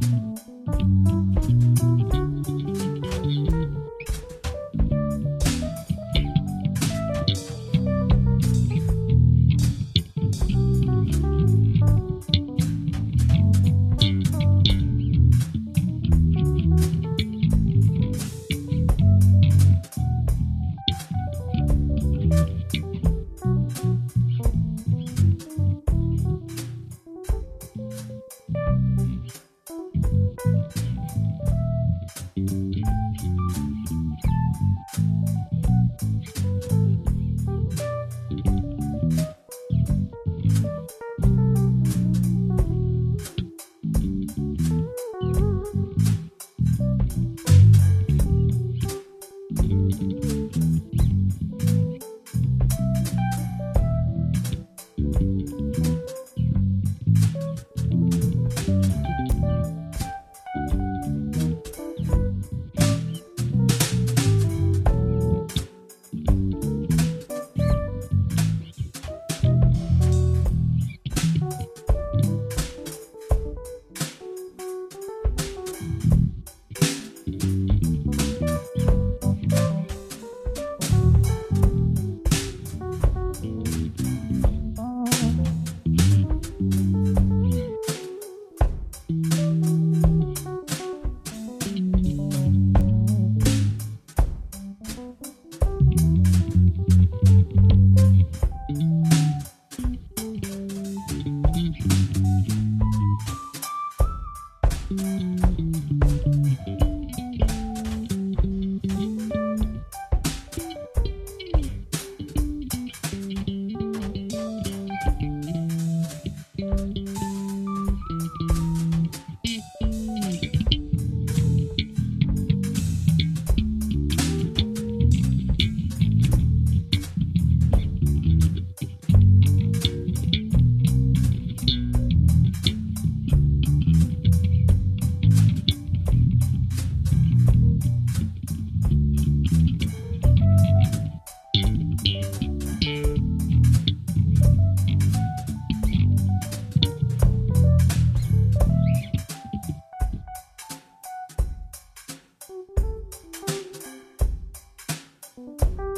Mm-hmm. жизнь. you